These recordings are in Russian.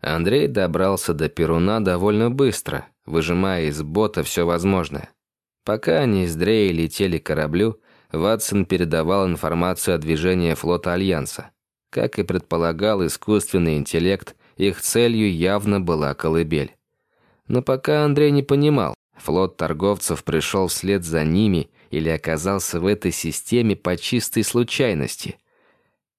Андрей добрался до Перуна довольно быстро, выжимая из бота все возможное. Пока они с Дрей летели к кораблю, Ватсон передавал информацию о движении флота Альянса. Как и предполагал искусственный интеллект, их целью явно была колыбель. Но пока Андрей не понимал, флот торговцев пришел вслед за ними или оказался в этой системе по чистой случайности –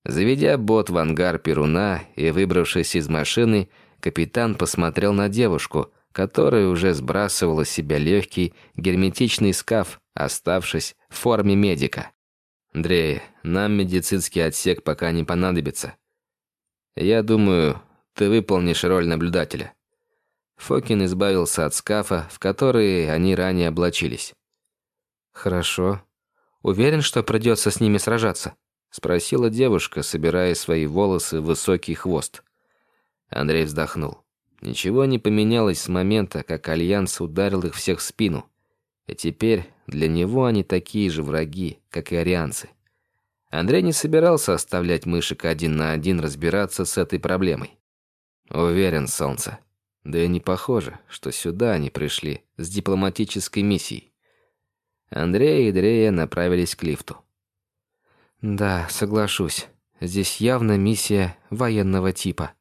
Заведя бот в ангар Перуна и выбравшись из машины, капитан посмотрел на девушку, которая уже сбрасывала с себя легкий герметичный скаф, оставшись в форме медика. «Андрей, нам медицинский отсек пока не понадобится. Я думаю, ты выполнишь роль наблюдателя». Фокин избавился от скафа, в который они ранее облачились. «Хорошо. Уверен, что придется с ними сражаться?» Спросила девушка, собирая свои волосы в высокий хвост. Андрей вздохнул. Ничего не поменялось с момента, как Альянс ударил их всех в спину. И теперь для него они такие же враги, как и арианцы. Андрей не собирался оставлять мышек один на один разбираться с этой проблемой. Уверен, солнце. Да и не похоже, что сюда они пришли с дипломатической миссией. Андрей и Дрея направились к лифту. «Да, соглашусь. Здесь явно миссия военного типа».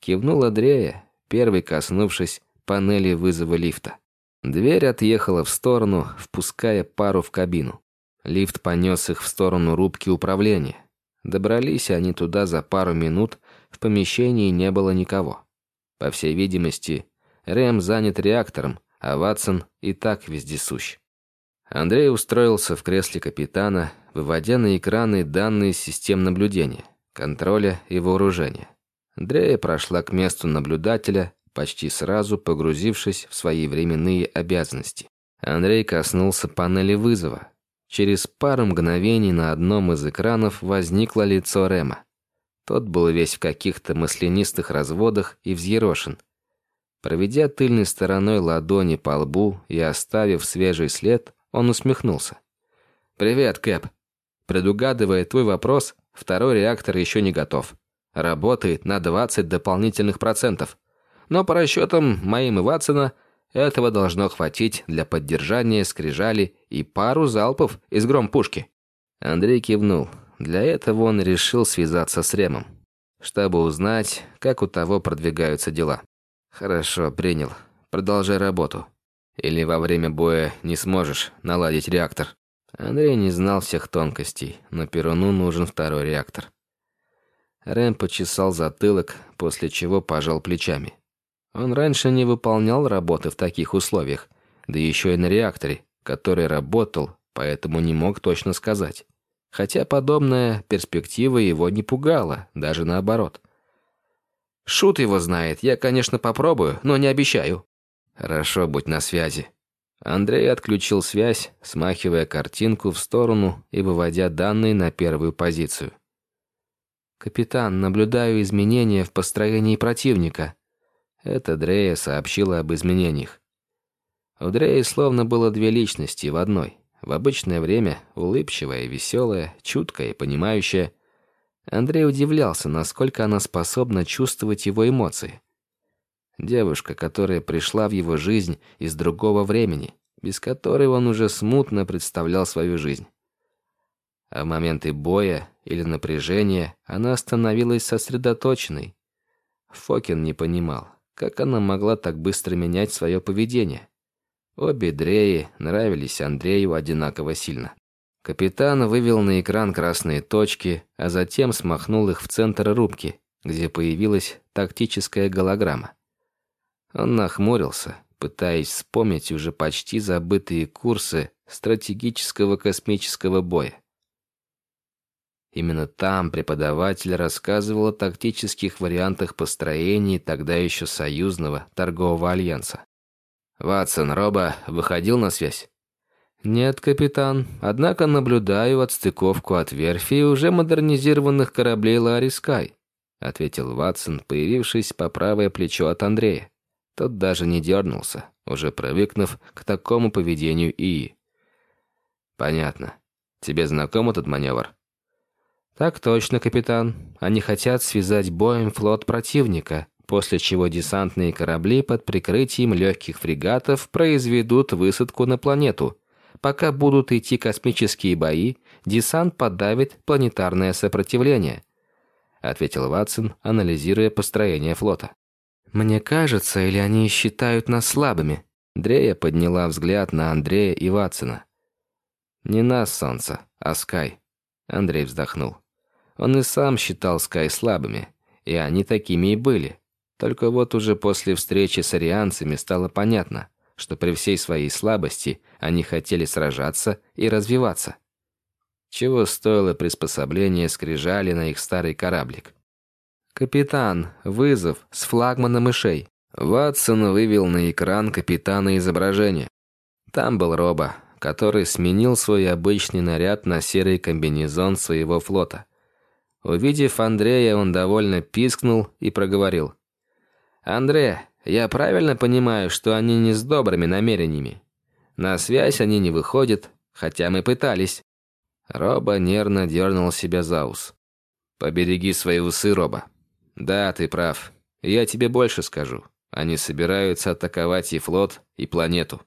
Кивнул Дрея, первый коснувшись панели вызова лифта. Дверь отъехала в сторону, впуская пару в кабину. Лифт понес их в сторону рубки управления. Добрались они туда за пару минут, в помещении не было никого. По всей видимости, Рэм занят реактором, а Ватсон и так вездесущ. Андрей устроился в кресле капитана, выводя на экраны данные систем наблюдения, контроля и вооружения. Дрея прошла к месту наблюдателя, почти сразу погрузившись в свои временные обязанности. Андрей коснулся панели вызова. Через пару мгновений на одном из экранов возникло лицо Рема. Тот был весь в каких-то маслянистых разводах и взъерошен. Проведя тыльной стороной ладони по лбу и оставив свежий след, он усмехнулся. «Привет, Кэп. Предугадывая твой вопрос, второй реактор еще не готов. Работает на 20 дополнительных процентов. Но по расчетам моим и Ватсона, этого должно хватить для поддержания скрижали и пару залпов из громпушки». Андрей кивнул. Для этого он решил связаться с Ремом, чтобы узнать, как у того продвигаются дела. «Хорошо, принял. Продолжай работу. Или во время боя не сможешь наладить реактор?» Андрей не знал всех тонкостей, но Перуну нужен второй реактор. Рэм почесал затылок, после чего пожал плечами. Он раньше не выполнял работы в таких условиях, да еще и на реакторе, который работал, поэтому не мог точно сказать. Хотя подобная перспектива его не пугала, даже наоборот. «Шут его знает, я, конечно, попробую, но не обещаю», «Хорошо, будь на связи». Андрей отключил связь, смахивая картинку в сторону и выводя данные на первую позицию. «Капитан, наблюдаю изменения в построении противника». Это Дрея сообщила об изменениях. У Дреи словно было две личности в одной. В обычное время улыбчивая, веселая, чуткая и понимающая. Андрей удивлялся, насколько она способна чувствовать его эмоции. Девушка, которая пришла в его жизнь из другого времени, без которой он уже смутно представлял свою жизнь. А в моменты боя или напряжения она становилась сосредоточенной. Фокин не понимал, как она могла так быстро менять свое поведение. Обе Дреи нравились Андрею одинаково сильно. Капитан вывел на экран красные точки, а затем смахнул их в центр рубки, где появилась тактическая голограмма. Он нахмурился, пытаясь вспомнить уже почти забытые курсы стратегического космического боя. Именно там преподаватель рассказывал о тактических вариантах построения тогда еще союзного торгового альянса. «Ватсон, Роба выходил на связь?» «Нет, капитан. Однако наблюдаю отстыковку от верфи уже модернизированных кораблей Ларри Скай», ответил Ватсон, появившись по правое плечо от Андрея. Тот даже не дернулся, уже привыкнув к такому поведению ИИ. «Понятно. Тебе знаком этот маневр?» «Так точно, капитан. Они хотят связать боем флот противника, после чего десантные корабли под прикрытием легких фрегатов произведут высадку на планету. Пока будут идти космические бои, десант подавит планетарное сопротивление», ответил Ватсон, анализируя построение флота. «Мне кажется, или они считают нас слабыми?» Дрея подняла взгляд на Андрея и Ватсона. «Не нас, Солнце, а Скай», — Андрей вздохнул. Он и сам считал Скай слабыми, и они такими и были. Только вот уже после встречи с арианцами стало понятно, что при всей своей слабости они хотели сражаться и развиваться. Чего стоило приспособление скрижали на их старый кораблик. «Капитан, вызов с флагмана мышей». Ватсон вывел на экран капитана изображение. Там был Роба, который сменил свой обычный наряд на серый комбинезон своего флота. Увидев Андрея, он довольно пискнул и проговорил. «Андре, я правильно понимаю, что они не с добрыми намерениями? На связь они не выходят, хотя мы пытались». Роба нервно дернул себя за ус. «Побереги свои усы, Роба. Да, ты прав. Я тебе больше скажу. Они собираются атаковать и флот, и планету.